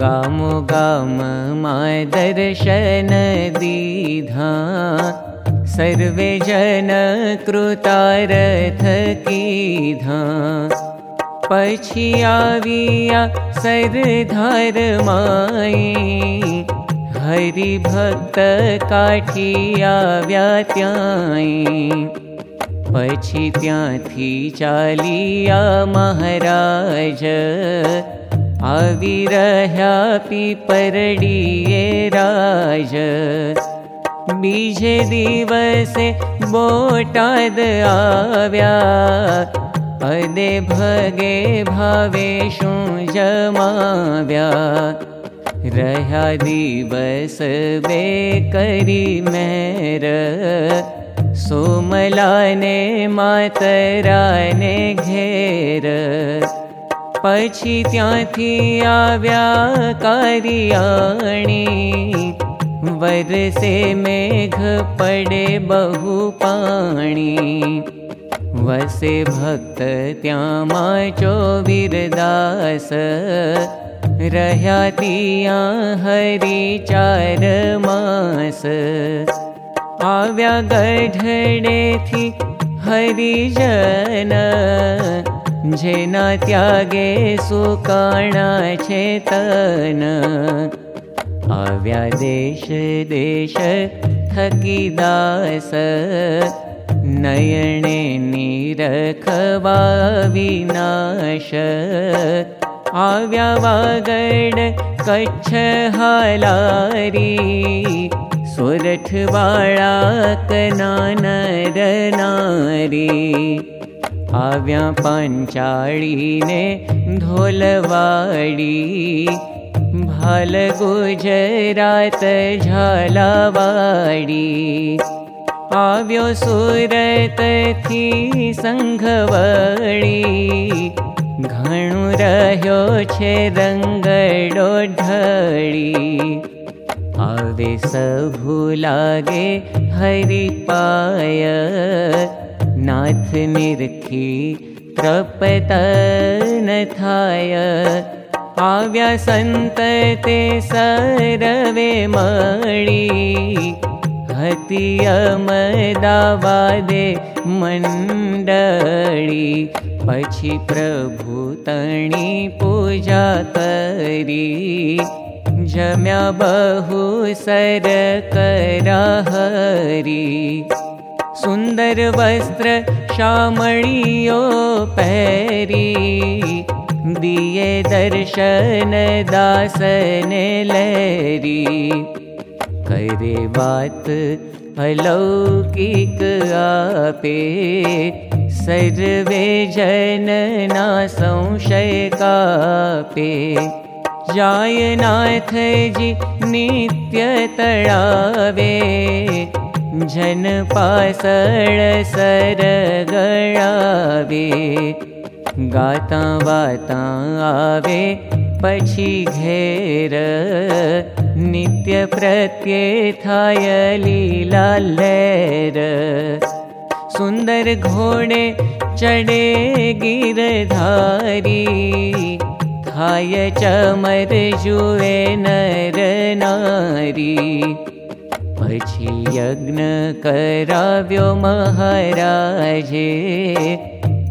गामो गाम मा दर्शन दीधा। सर्वे जन कृतारथ कीधा। पछी आविया सरधार माई। हरि भक्त काठिया थी चालिया महाराज आवी रह्या पीपरडीए राज। बीजे दिवसे बोटाद आव्या। अदे भगे भावेशु जमाव्या। रह्या दिवस बे करी मेर। सोमलाने मातराने घेर पछी थी आव्या कारियाणी वरसे मेघ पड़े बहु पाणी वसे भक्त त्यामा चोवीरदास रह्या तिया हरि चार मास आव्या गढ़डे थी हरिजन जेना त्यागे सुकाणा देश देश थकी दास नयणे निरखवा विनाश। आव्या कच्छ हालारी सुरठ वाळा कनानर नारी आव्या पांचाळीने ढोलवाडी भाल गुजरात झालावाडी। आव्यो सुरत थी संघवडी घणु रह्यो छे रंगडो ढळी आवे सबु लागे हरि पाय नाथ निरखी त्रपतन थाय आव्या संत ते सरवे मळी हति अमदावादे मंडळी पछी प्रभु तणी पूजा जम्या बहु सर करा हरी सुंदर वस्त्र शामणियो पहरी दिए दर्शन दासन लरी करे बात अलौकिक आपे सर्वे जन ना संशय कापे। जायनाथ जी नित्य तळावे जन पासळ गळावे गाता वाता आवे पछी घेर। नित्य प्रत्ये थाय लीला लेर सुंदर घोड़े चढ़े गिरधारी। थाय चमर जुए नर नारी पछी यज्ञ कराव्यो महाराजे।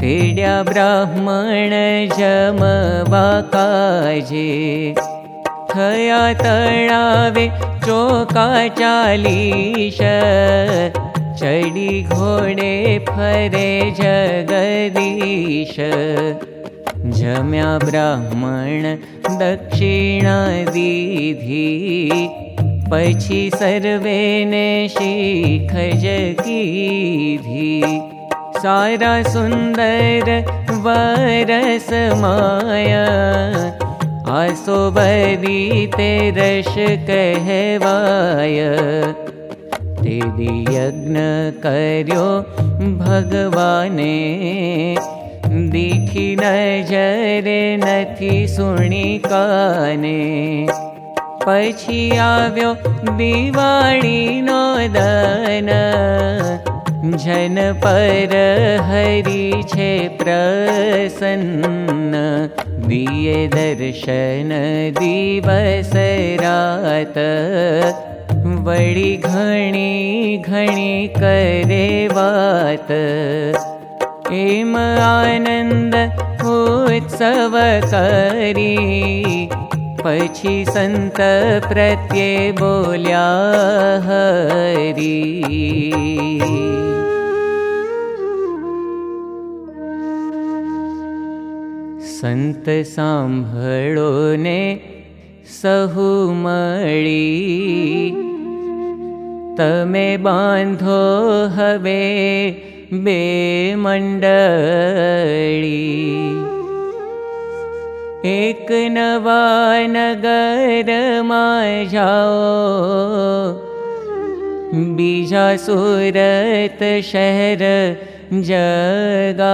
तेड्या ब्राह्मण जमवाकाजे थया तळावे चोका चालीश। चडी घोडे फरे जगदीश। जम्या ब्राह्मण दक्षिणा दीधी पछी सर्वेने शिख जगीधी। सारा सुन्दर वरस माया आसो बदी ते रश कहवाय। ते यज्ञ कर्यो भगवाने दीठी नजरे नथी सुणी काने पछी આવ્યો દિવાળીનો દન જન પર હરી છે પ્રસન્ન દિયે દર્શન દિવસ રાત વળી ઘણી ઘણી કરે વાત એમ આનંદ उत्सव કરી पछी संत प्रत्ये बोल्या हरी। संत सांभळो ने सहु मळी। तमे बांधो हवे बे मंडळी एक जाओ बीजा सूरत शहर जगाओ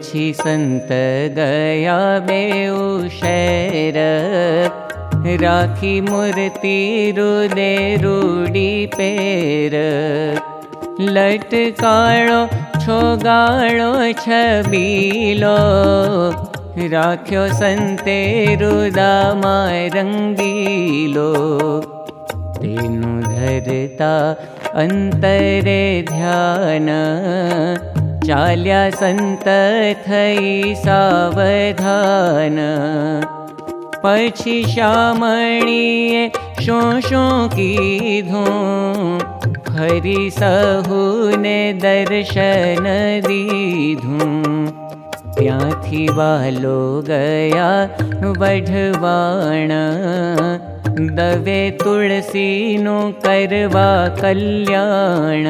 पछी संत गया बेर राखी मूर्ति रुदे रूडी पेर। लटकाळो छोगाळो छबीलो। राख्यो संते रुदा रंगीलो तेनु धरता अंतरे ध्यान चाल्या संत थई सावधान पछी श्यामणीए शो शो कीधूं हरि सहुने दर्शन दीधूं ત્યાંથી વાલો ગયા વઢવાણ દવે તુલસીનું કરવા કલ્યાણ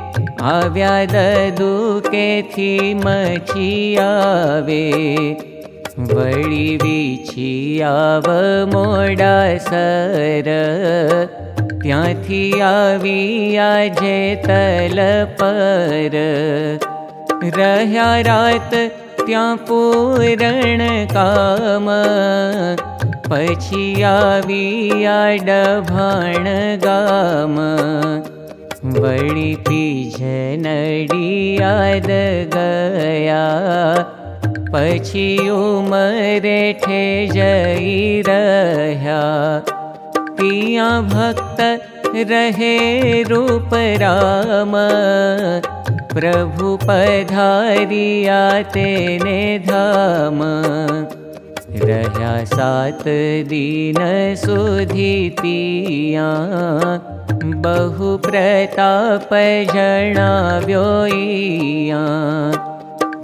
આવ્યા દદુ કેથી મછી આવે વળી વીછી આવ મોડા સર ત્યાંથી આવી આજે તલ પર રહ્યા રાત ત્યાં પૂરણ કામ પછી આવી આડભાણ ગામ वणि पी जनडियाद गया। पछी उमरे ठे जई जयिरया पिया भक्त रहे रूप राम। प्रभु पधारिया तेने धाम। सा सुधितिया बहु प्रताप जणाव्योया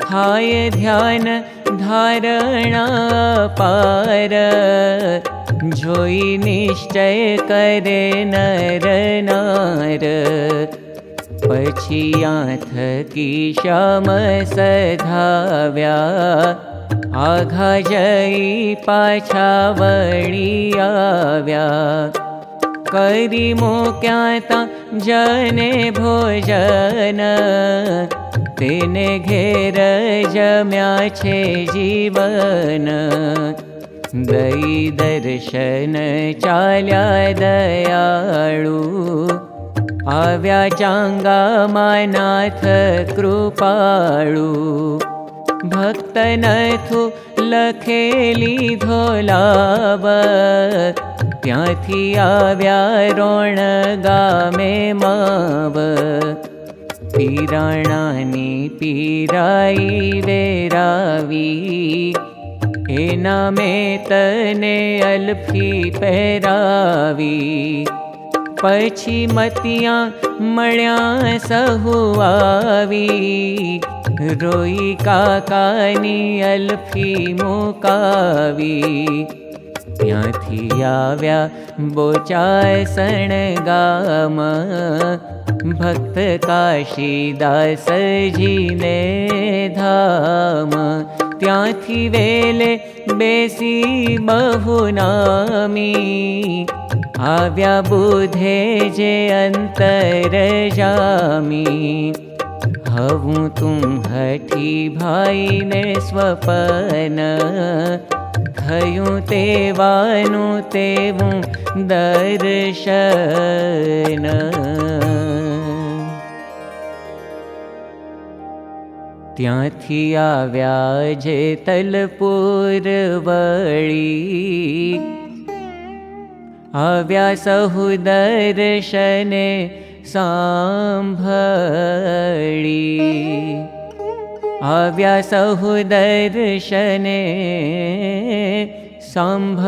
हाय ध्यान धारणा पार निश्चय करे नर नार। पछिया थकी पश्याम सधाव्या। करी मोक्याता जने भोजन तेने घेर जम्या छे जीवन। दई दर्शन चाल्या दयाळू आव्या चांगा मानाथ कृपाळू नथु लखेली धोलाव त्याथी आव्या रोण गामे माव पीराणानी पीराई वेरावी एना में तने अल्फी पहरावी पछी मतियां मण्या सहुआवी रोई काकानी अल्फी मुकावी ત્યાંથી આવ્યા બોચાસણ ગામ ભક્ત કાશીદાસજીને ધામ ત્યાંથી વેલે બેસી બહુ નામી આવ્યા બુધે જે અંતર જામી भावु तुम हठी भाई ने स्वपन। खयु ते वानु तेवु दर्शन। त्याथी आव्या भा न स्वपनखेवा त्यालपुर वीया सहदर्शने शि हव्यासहृदय दर्शने शम्भळी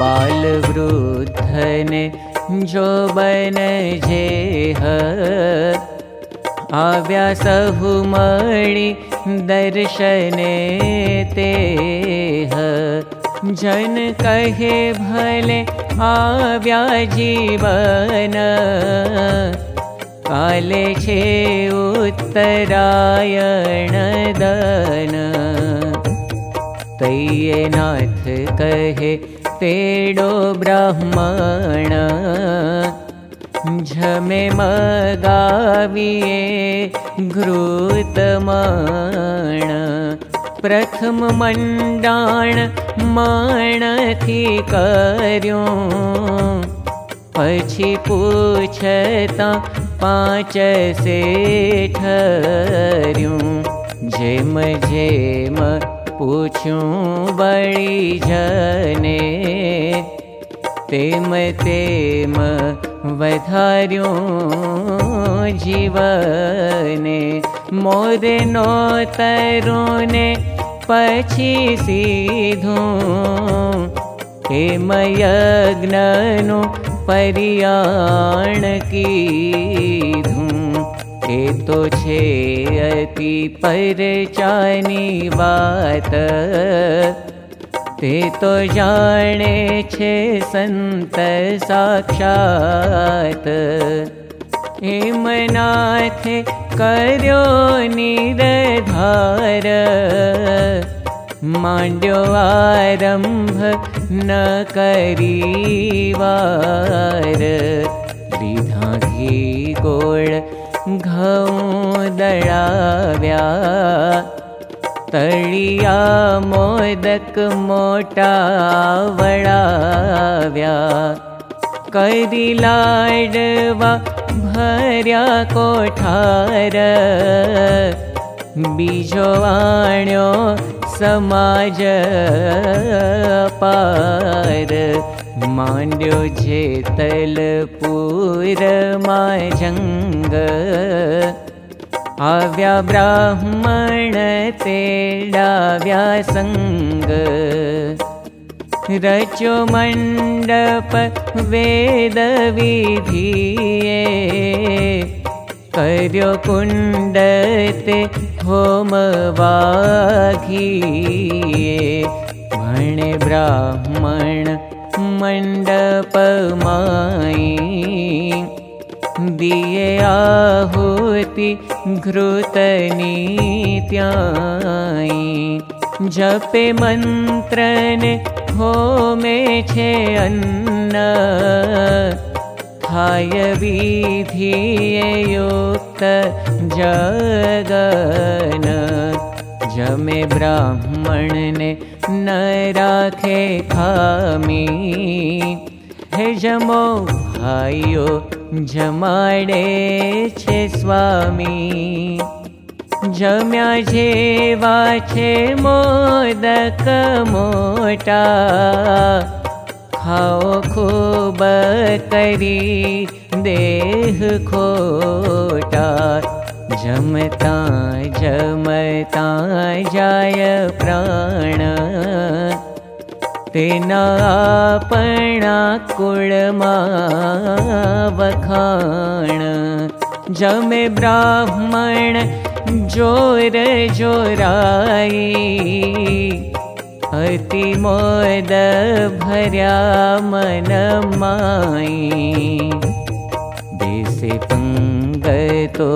बाल वृद्धने जो बन जे आव्या सहु मणि दर्शने ते जन कहे भले आव्या जीवन। काले छे उत्तरायण दन। तैये नाथ कहे तेडो ब्राह्मण। झमे मगाविये घृतमाण। प्रथम मण्डाण माणथी कर्यो। पछी पूछता पाँच से ठर्यो जेम जेम पूछूं बड़ी जने तेम तेम वधार्यो जीवने। मोरे नो तरुने पछी सीधूं हेम यज्ञनु परियाण कीधूं तो छे अति परचानी बात। ते तो जाने छे संत साक्षात। हेमनाथे कर्यो निरधार। मांड्यो आरंभ न करीवार विधा घी तळिया मोदक मोटा वळाव्या. करी लाडवा भर्या कोठार बीजो आण्यो समाज पार माण्ड्यो जेतलपुर जङ्ग आव्या ब्राह्मण तेडाव्या सङ्ग रचो मण्डप वेदविधिये कर्यो कुण्डते होमवाघिये भणे ब्राह्मण मण्डपमायि दिये आहुति घृतनीत्यायि जपे मन्त्रने होमे छे अन्न। खाय युक्त जगन जमे ब्राह्मण ने खामी। हे जमो भाइयो जमाडे छे स्वामी। जम्या जेवा छे मोदक मोटा। खाओ खूब करी देह खोटा जमता जमता जाय प्राण। तेना पणा कुळमा वखाण जमे ब्राह्मण जोर जोराई। अति मोद भर्या मन माई। बेसे पंगतो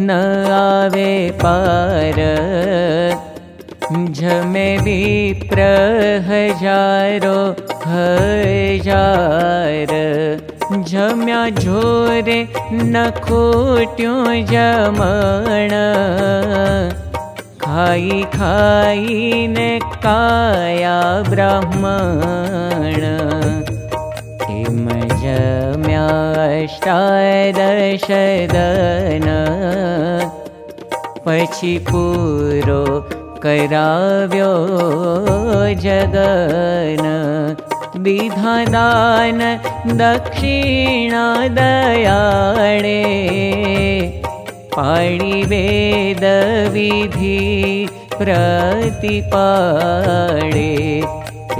न आवे पार। जमे विप्र हजारो जम्या झोरे न खोट्यो जमण। खाई खाई ने काया ब्राह्मण अष्टादशदन पछी पूरो कराव्यो जगन। विधादान दक्षिणा दयाणे पाणि वेद विधि प्रतिपाणे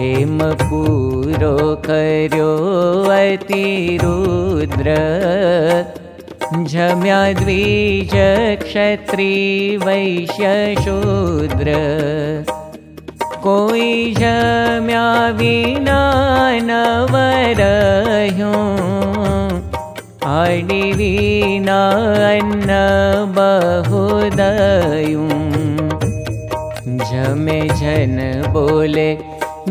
एम पूरो कर्यो अतिरुद्र। जम्या द्विज क्षत्री वैश्य शूद्र कोई जम्या विना नवरह्यो। आडि विना अन्न बहुदयुं। जमे जन बोले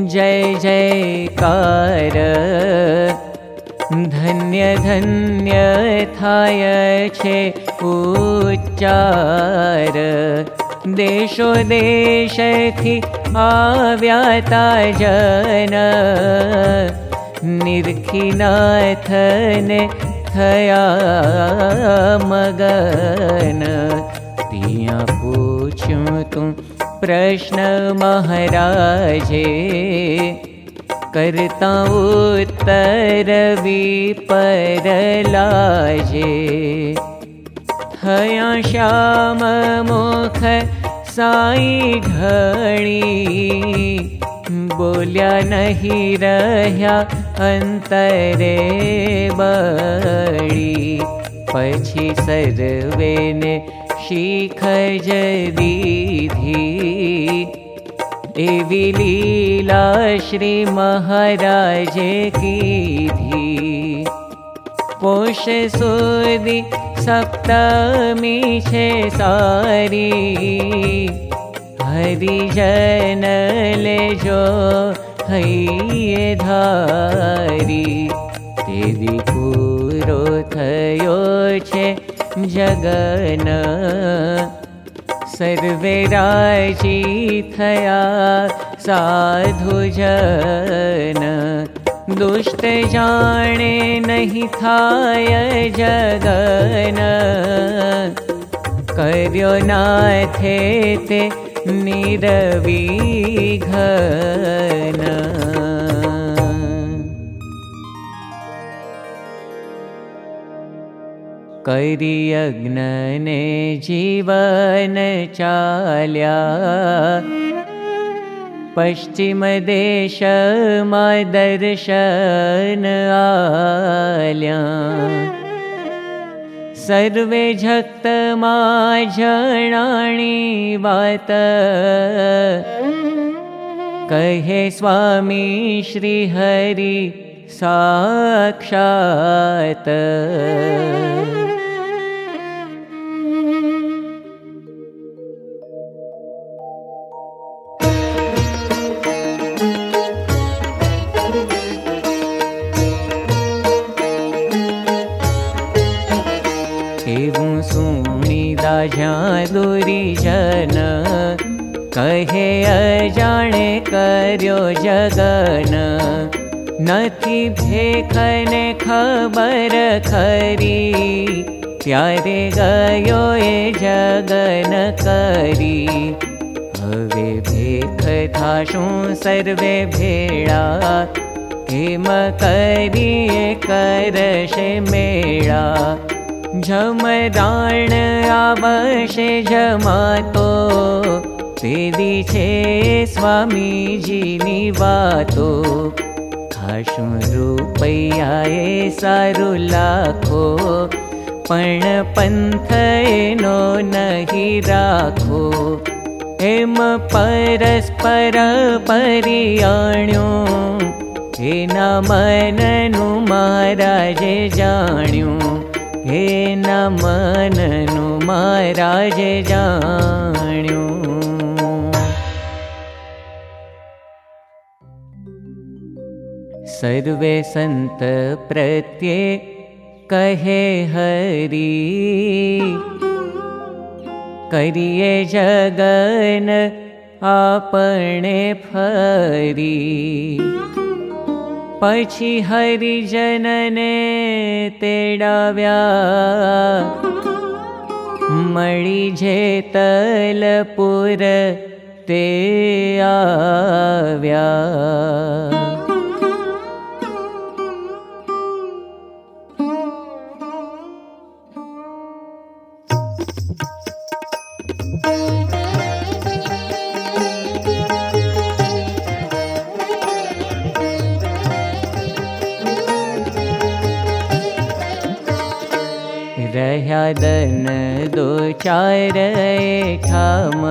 जय जयकार धन्य धन्य थाय छे उच्चार। देशो देशथि आव्याता जन। निर्खिनाथने थया मगन। तिया पूछूं तू प्रश्न महाराजे। करता उत्तर विपरलाजे। हया श्याम मुख साई घणी बोल्या नहीं रह्या अंतरे बड़ी पछी सर्वेने एवी लीला श्री महाराजे की धी पोष सुदी सप्तमी छे सारी। हरिजन लेजो हैये धारी। तेदी पूरो थयो छे जगन। सर्वे राजी थया साधु जन। दुष्ट जाने नहीं थाय जगन। कर्यो नाथे ते निरविघन करियज्ञने जीवन चाल्या। पश्चिमदेश मा दर्शन आल्या। सर्वे झक्त मा वात। कहे स्वामी श्रीहरि साक्षात् कहे अजाणे कर्यो जगन। नथी भेखने खबर खरी त्यारे गयो जगन करी। हवे भेख थाशु सर्वे भेड़ा हेम करिए करशे मेळा झमदाण आवशे जमातो સીધી સ્વામીજીની વાતો હાશું રૂપૈયાએ સારું લાખો પણ પંથ એનો નહીં રાખો એમ પરસ્પર પરિયાણ્યું એના મનનું મહારાજે જાણ્યું એના મનનું મહારાજે જાણ सर्वे सन्त प्रत्ये कहे हरि। करिये जगन आपणे फरि। पशी हरिजनने ते आव्या। दन दो चार ठाम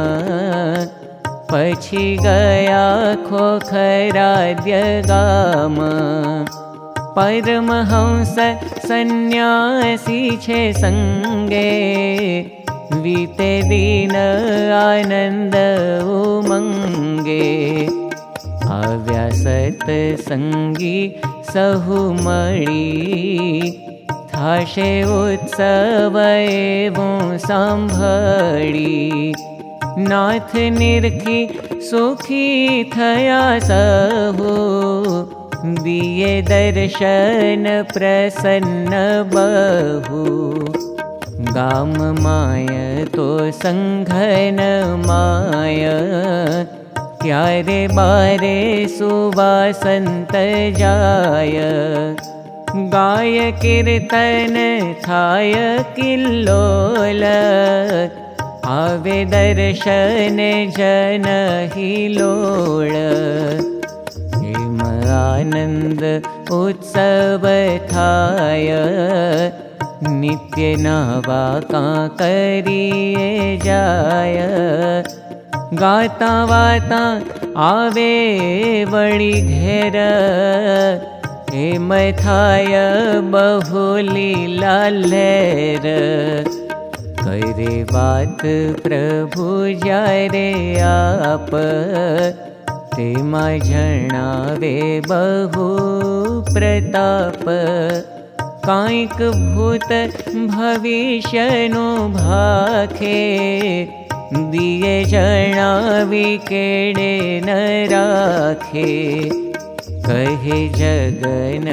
पछी गया खोखराद्य परमहंस सन्यासी छे संगे। वीते दीन आनंद उमंगे। आव्या संगी सहु मणी थाशे उत्सव संभड़ी नाथ निरखी सुखी थया सहु। दिए दर्शन प्रसन्न बहु। गाम माय तो संघन माय। क्यारे बारे सुवासंत जाय गाय कीर्तन थाय किल्लोल आवे दर्शन जन हिलोळ हिम उत्सव थाय। नित्य नवा का करिए जाय। गाता वाता आवे वळी घेर लहर करे बात प्रभु जारे आप तेमा जणावे बहु प्रताप। कांक भूत भविष्यनु भाखे दिए जणावी केड़े न राखे कहे जगन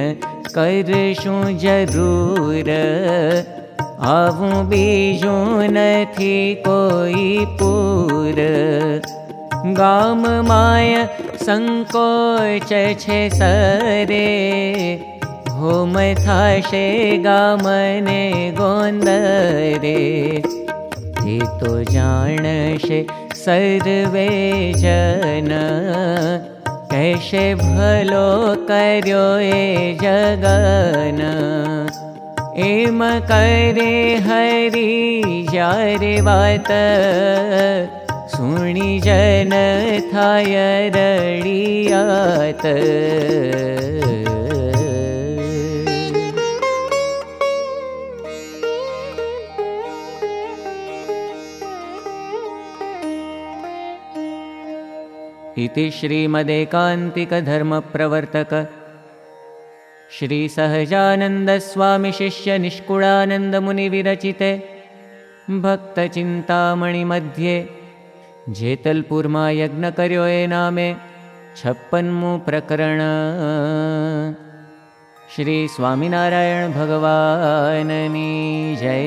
करशु जरूर। आवु बीजू नथी कोई पूर। गाम माय संकोच छे सरे। होम थाशे गामने गोंदरे। ते तो जानशे सर्वे जन कैसे भलो एम करे हरि वात। सुणी जन थाय रडियात इति श्रीमदेकान्तिकधर्मप्रवर्तक। श्रीसहजानन्दस्वामिशिष्यनिष्कुळानन्दमुनिविरचिते भक्तचिन्तामणिमध्ये जेतल्पुर्मा यज्ञ कर्यो ए नामे छप्पन्मु प्रकरण श्री स्वामिनारायण भगवाननी जय